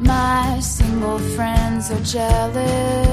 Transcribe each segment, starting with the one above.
My single friends are jealous.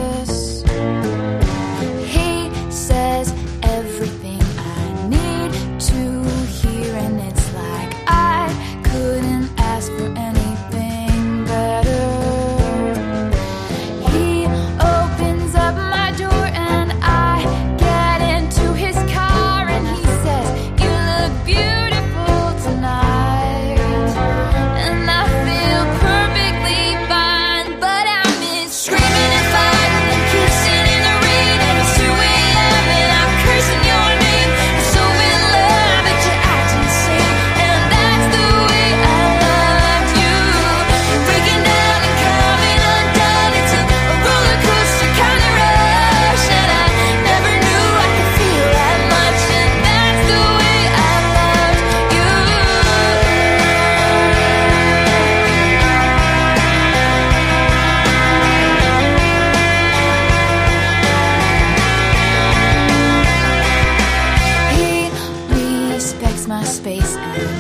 space. and